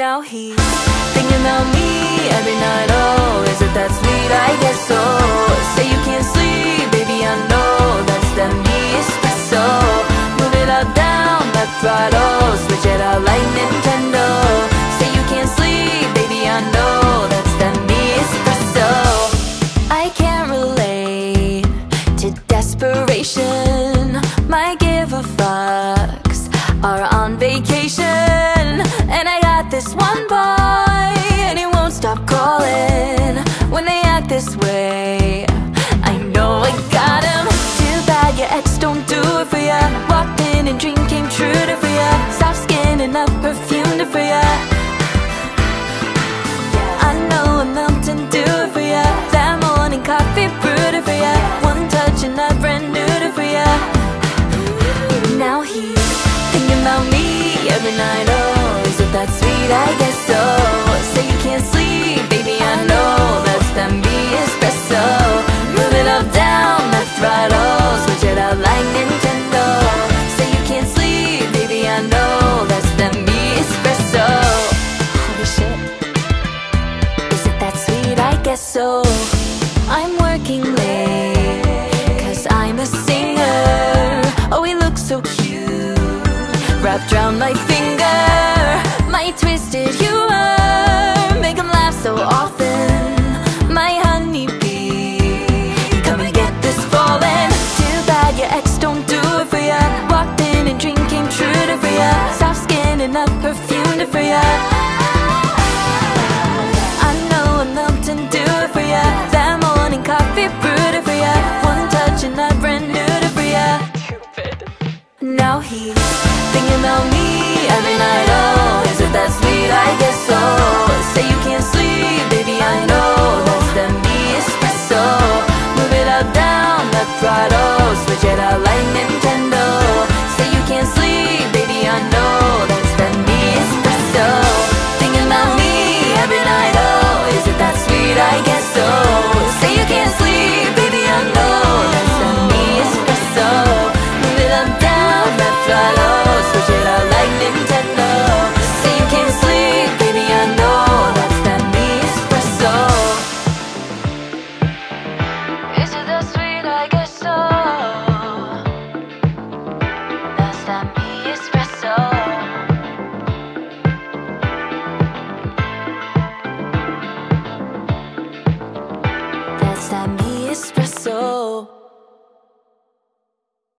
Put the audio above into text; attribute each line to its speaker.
Speaker 1: Now he's thinking about me every night. Oh, is it that sweet? I guess so. Say you can't sleep, baby. I know that's that me espresso. Move it up, down, left, right. Oh, switch it out like Nintendo. Say you can't sleep, baby. I know that's that me espresso. I can't relate to desperation. My give a fucks are on vacation, this one boy, and he won't stop calling when they act this way. Sweet? I guess so. Say you can't sleep, baby. I know that's that me espresso. Move it up, down, left, right. Oh, switch it out like Nintendo. Say you can't sleep, baby. I know that's that me espresso. Holy shit. Is it that sweet? I guess so. I'm working late, cause I'm a singer. Oh, he looks so cute. Wrapped around my singing about me every night, oh Is it that sweet? I guess so. Say you can't sleep, baby, I know. That's the me espresso. Move it up, down, left, right, oh Switch it out like espresso.